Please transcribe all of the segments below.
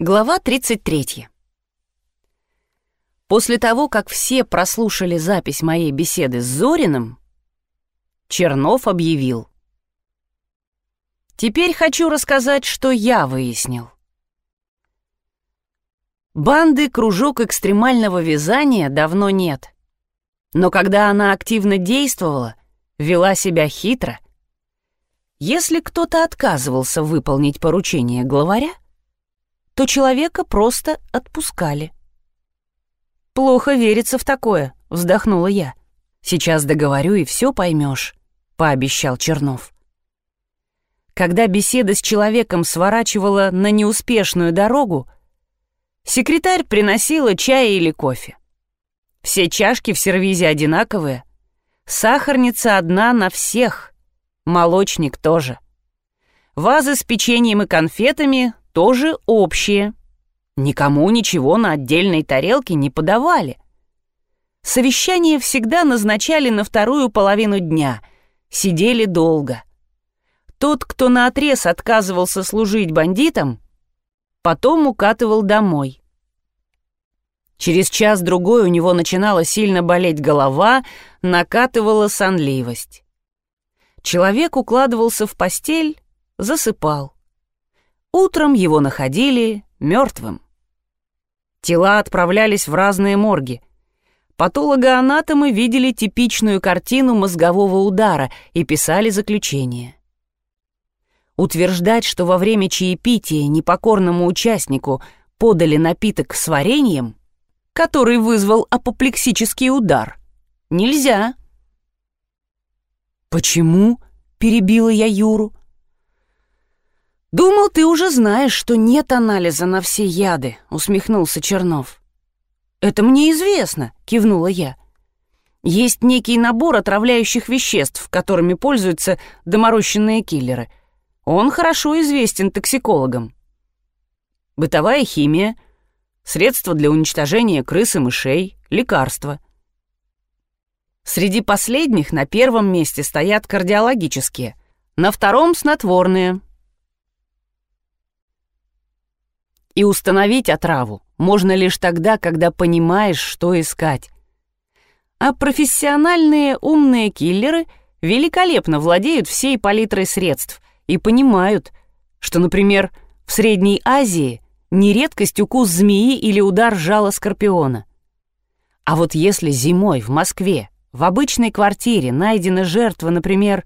Глава 33. После того, как все прослушали запись моей беседы с Зориным, Чернов объявил. «Теперь хочу рассказать, что я выяснил. Банды «Кружок экстремального вязания» давно нет. Но когда она активно действовала, вела себя хитро, если кто-то отказывался выполнить поручение главаря, то человека просто отпускали. «Плохо верится в такое», — вздохнула я. «Сейчас договорю, и все поймешь», — пообещал Чернов. Когда беседа с человеком сворачивала на неуспешную дорогу, секретарь приносила чай или кофе. Все чашки в сервизе одинаковые, сахарница одна на всех, молочник тоже. Вазы с печеньем и конфетами тоже общие. Никому ничего на отдельной тарелке не подавали. Совещание всегда назначали на вторую половину дня. Сидели долго. Тот, кто наотрез отказывался служить бандитам, потом укатывал домой. Через час-другой у него начинала сильно болеть голова, накатывала сонливость. Человек укладывался в постель, засыпал. Утром его находили мертвым. Тела отправлялись в разные морги. Патологоанатомы видели типичную картину мозгового удара и писали заключение. Утверждать, что во время чаепития непокорному участнику подали напиток с вареньем, который вызвал апоплексический удар, нельзя. «Почему?» — перебила я Юру. «Думал, ты уже знаешь, что нет анализа на все яды», — усмехнулся Чернов. «Это мне известно», — кивнула я. «Есть некий набор отравляющих веществ, которыми пользуются доморощенные киллеры. Он хорошо известен токсикологам. Бытовая химия, средства для уничтожения крыс и мышей, лекарства. Среди последних на первом месте стоят кардиологические, на втором — снотворные — И установить отраву можно лишь тогда, когда понимаешь, что искать. А профессиональные умные киллеры великолепно владеют всей палитрой средств и понимают, что, например, в Средней Азии не редкость укус змеи или удар жала скорпиона. А вот если зимой в Москве в обычной квартире найдена жертва, например,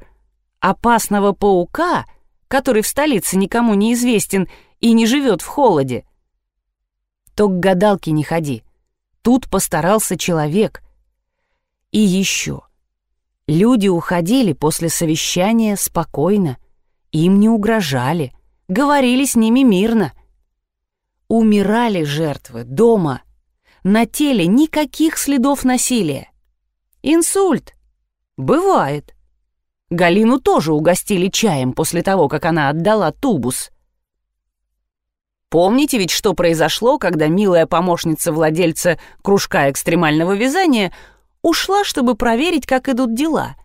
опасного паука, который в столице никому не известен и не живет в холоде, то к гадалке не ходи. Тут постарался человек. И еще. Люди уходили после совещания спокойно, им не угрожали, говорили с ними мирно. Умирали жертвы дома, на теле никаких следов насилия. Инсульт. Бывает. Галину тоже угостили чаем после того, как она отдала тубус. Помните ведь, что произошло, когда милая помощница владельца кружка экстремального вязания ушла, чтобы проверить, как идут дела?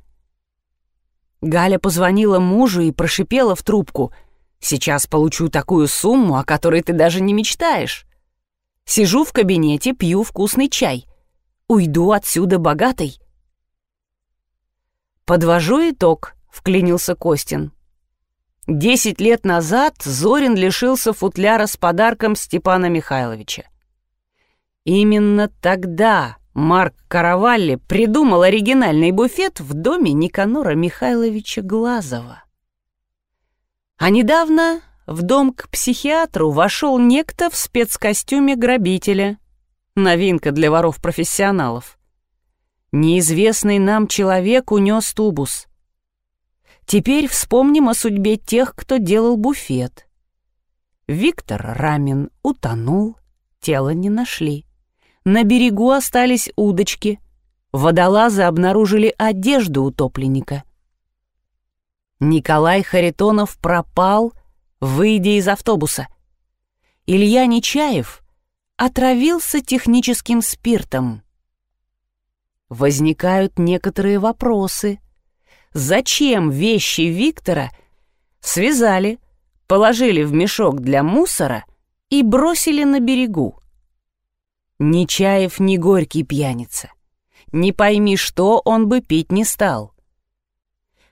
Галя позвонила мужу и прошипела в трубку. «Сейчас получу такую сумму, о которой ты даже не мечтаешь. Сижу в кабинете, пью вкусный чай. Уйду отсюда богатой». «Подвожу итог», — вклинился Костин. Десять лет назад Зорин лишился футляра с подарком Степана Михайловича. Именно тогда Марк Каравалли придумал оригинальный буфет в доме Никанора Михайловича Глазова. А недавно в дом к психиатру вошел некто в спецкостюме грабителя. Новинка для воров-профессионалов. Неизвестный нам человек унес тубус — Теперь вспомним о судьбе тех, кто делал буфет. Виктор Рамин утонул, тело не нашли. На берегу остались удочки. Водолазы обнаружили одежду утопленника. Николай Харитонов пропал, выйдя из автобуса. Илья Нечаев отравился техническим спиртом. Возникают некоторые вопросы — зачем вещи Виктора связали, положили в мешок для мусора и бросили на берегу. Ни Чаев, ни Горький пьяница. Не пойми что, он бы пить не стал.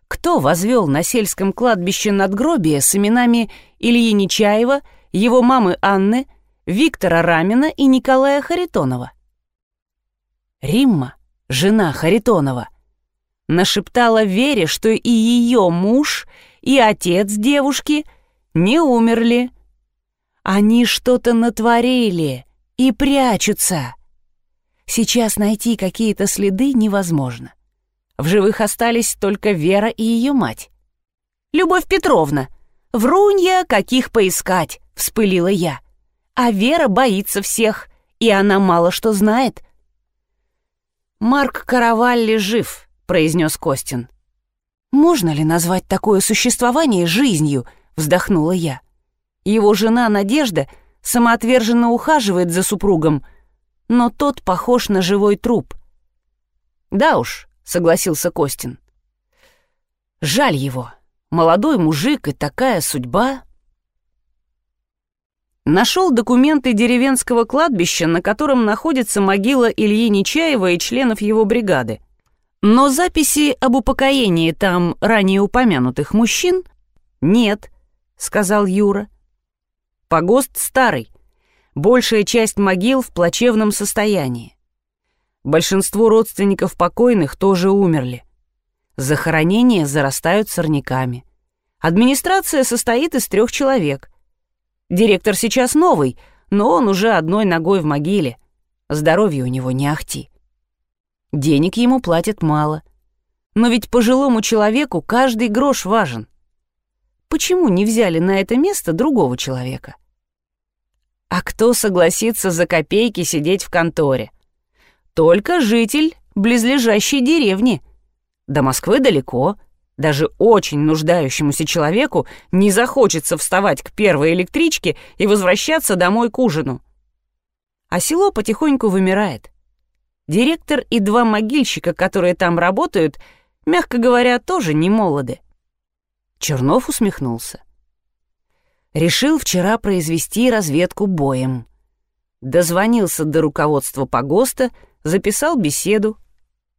Кто возвел на сельском кладбище надгробие с именами Ильи Нечаева, его мамы Анны, Виктора Рамина и Николая Харитонова? Римма, жена Харитонова, нашептала Вере, что и ее муж, и отец девушки не умерли. Они что-то натворили и прячутся. Сейчас найти какие-то следы невозможно. В живых остались только Вера и ее мать. «Любовь Петровна, врунья, каких поискать!» — вспылила я. «А Вера боится всех, и она мало что знает». «Марк Каравалли жив», — произнес Костин. «Можно ли назвать такое существование жизнью?» — вздохнула я. Его жена Надежда самоотверженно ухаживает за супругом, но тот похож на живой труп. «Да уж», — согласился Костин. «Жаль его. Молодой мужик и такая судьба». Нашел документы деревенского кладбища, на котором находится могила Ильи Нечаева и членов его бригады. Но записи об упокоении там ранее упомянутых мужчин нет, сказал Юра. Погост старый, большая часть могил в плачевном состоянии. Большинство родственников покойных тоже умерли. Захоронения зарастают сорняками. Администрация состоит из трех человек. Директор сейчас новый, но он уже одной ногой в могиле. Здоровье у него не ахти. Денег ему платят мало. Но ведь пожилому человеку каждый грош важен. Почему не взяли на это место другого человека? А кто согласится за копейки сидеть в конторе? Только житель близлежащей деревни. До Москвы далеко. Даже очень нуждающемуся человеку не захочется вставать к первой электричке и возвращаться домой к ужину. А село потихоньку вымирает. Директор и два могильщика, которые там работают, мягко говоря, тоже не молоды. Чернов усмехнулся. Решил вчера произвести разведку боем. Дозвонился до руководства погоста, записал беседу.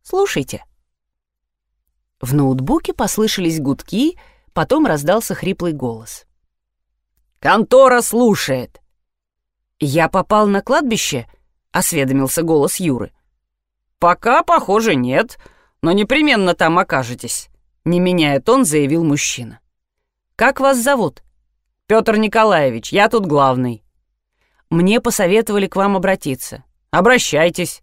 Слушайте. В ноутбуке послышались гудки, потом раздался хриплый голос. «Контора слушает!» «Я попал на кладбище?» — осведомился голос Юры. «Пока, похоже, нет, но непременно там окажетесь», — не меняя тон, заявил мужчина. «Как вас зовут?» «Петр Николаевич, я тут главный». «Мне посоветовали к вам обратиться». «Обращайтесь».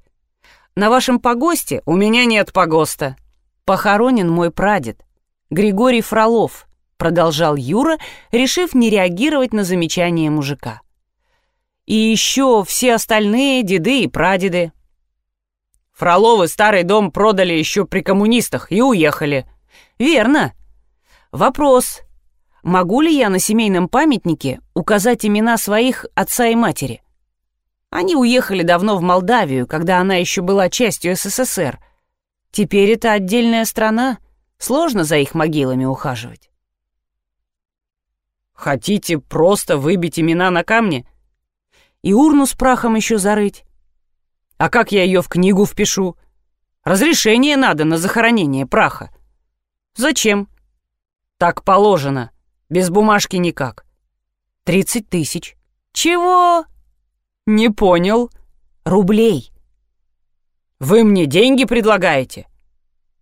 «На вашем погосте у меня нет погоста». «Похоронен мой прадед, Григорий Фролов», — продолжал Юра, решив не реагировать на замечание мужика. «И еще все остальные деды и прадеды. Фроловы старый дом продали еще при коммунистах и уехали. Верно. Вопрос. Могу ли я на семейном памятнике указать имена своих отца и матери? Они уехали давно в Молдавию, когда она еще была частью СССР. Теперь это отдельная страна. Сложно за их могилами ухаживать. Хотите просто выбить имена на камне? И урну с прахом еще зарыть? А как я ее в книгу впишу? Разрешение надо на захоронение праха. Зачем? Так положено. Без бумажки никак. Тридцать тысяч. Чего? Не понял. Рублей. Вы мне деньги предлагаете?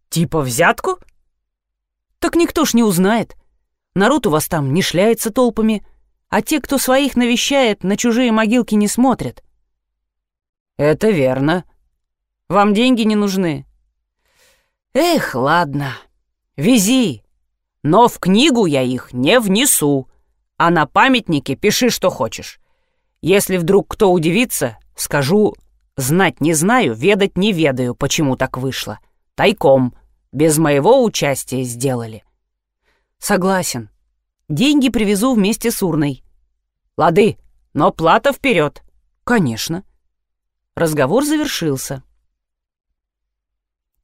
Типа взятку? Так никто ж не узнает. Народ у вас там не шляется толпами, а те, кто своих навещает, на чужие могилки не смотрят. «Это верно. Вам деньги не нужны?» «Эх, ладно. Вези. Но в книгу я их не внесу. А на памятнике пиши, что хочешь. Если вдруг кто удивится, скажу, знать не знаю, ведать не ведаю, почему так вышло. Тайком, без моего участия сделали». «Согласен. Деньги привезу вместе с урной». «Лады, но плата вперед. «Конечно». Разговор завершился.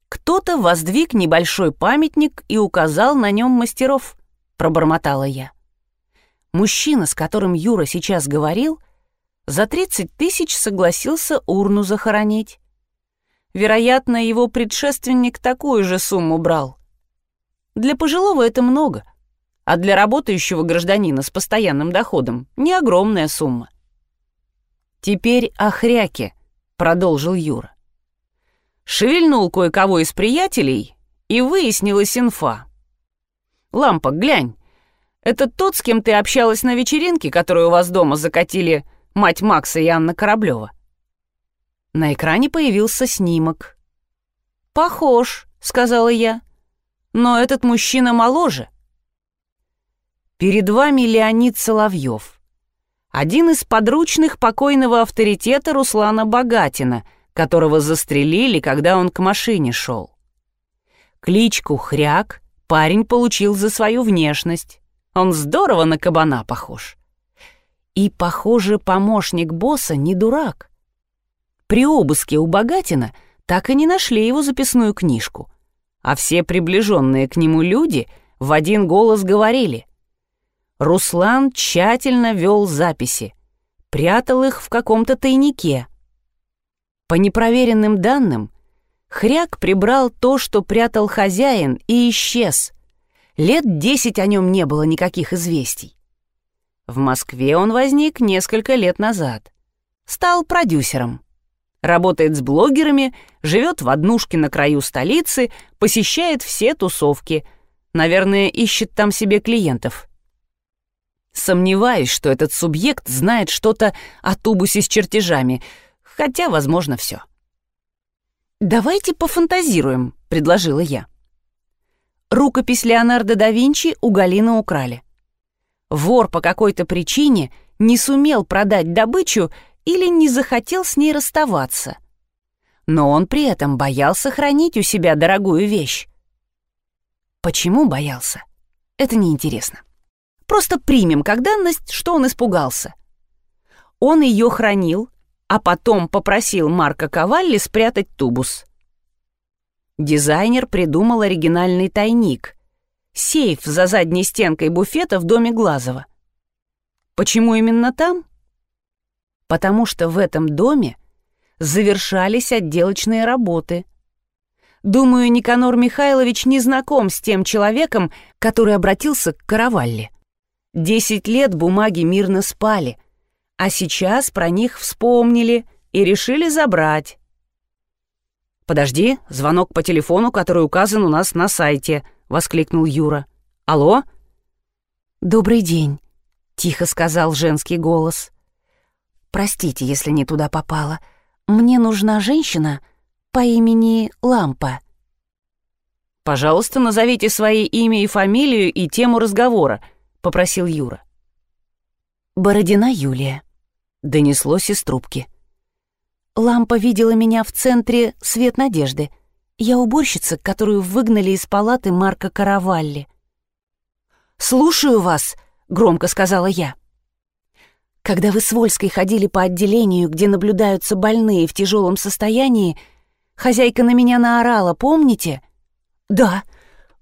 «Кто-то воздвиг небольшой памятник и указал на нем мастеров», — пробормотала я. Мужчина, с которым Юра сейчас говорил, за 30 тысяч согласился урну захоронить. Вероятно, его предшественник такую же сумму брал. Для пожилого это много, а для работающего гражданина с постоянным доходом не огромная сумма. «Теперь о хряке», — продолжил Юра. Шевельнул кое-кого из приятелей, и выяснилась инфа. «Лампа, глянь, это тот, с кем ты общалась на вечеринке, которую у вас дома закатили мать Макса и Анна Кораблева?» На экране появился снимок. «Похож», — сказала я, — «но этот мужчина моложе». Перед вами Леонид Соловьев, один из подручных покойного авторитета Руслана Богатина, которого застрелили, когда он к машине шел. Кличку Хряк парень получил за свою внешность. Он здорово на кабана похож. И, похоже, помощник босса не дурак. При обыске у Богатина так и не нашли его записную книжку, а все приближенные к нему люди в один голос говорили. Руслан тщательно вел записи, прятал их в каком-то тайнике. По непроверенным данным, Хряк прибрал то, что прятал хозяин, и исчез. Лет десять о нем не было никаких известий. В Москве он возник несколько лет назад. Стал продюсером. Работает с блогерами, живет в однушке на краю столицы, посещает все тусовки. Наверное, ищет там себе клиентов. Сомневаюсь, что этот субъект знает что-то о тубусе с чертежами, хотя, возможно, все. «Давайте пофантазируем», — предложила я. Рукопись Леонардо да Винчи у Галины украли. Вор по какой-то причине не сумел продать добычу или не захотел с ней расставаться. Но он при этом боялся хранить у себя дорогую вещь. Почему боялся? Это неинтересно. Просто примем как данность, что он испугался. Он ее хранил, а потом попросил Марка Кавалли спрятать тубус. Дизайнер придумал оригинальный тайник. Сейф за задней стенкой буфета в доме Глазова. Почему именно там? Потому что в этом доме завершались отделочные работы. Думаю, Никанор Михайлович не знаком с тем человеком, который обратился к Каравалле. Десять лет бумаги мирно спали, а сейчас про них вспомнили и решили забрать. «Подожди, звонок по телефону, который указан у нас на сайте», — воскликнул Юра. «Алло?» «Добрый день», — тихо сказал женский голос. «Простите, если не туда попала. Мне нужна женщина по имени Лампа». «Пожалуйста, назовите свои имя и фамилию и тему разговора», — попросил Юра. «Бородина Юлия», — донеслось из трубки. Лампа видела меня в центре «Свет надежды». Я уборщица, которую выгнали из палаты Марка Каравалли. «Слушаю вас», — громко сказала я. «Когда вы с Вольской ходили по отделению, где наблюдаются больные в тяжелом состоянии, хозяйка на меня наорала, помните?» «Да.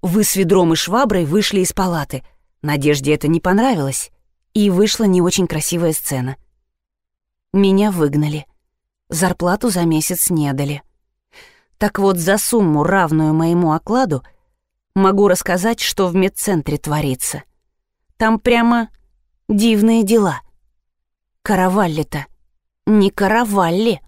Вы с ведром и шваброй вышли из палаты. Надежде это не понравилось, и вышла не очень красивая сцена. Меня выгнали» зарплату за месяц не дали. Так вот, за сумму, равную моему окладу, могу рассказать, что в медцентре творится. Там прямо дивные дела. Каравалли-то не каравалли.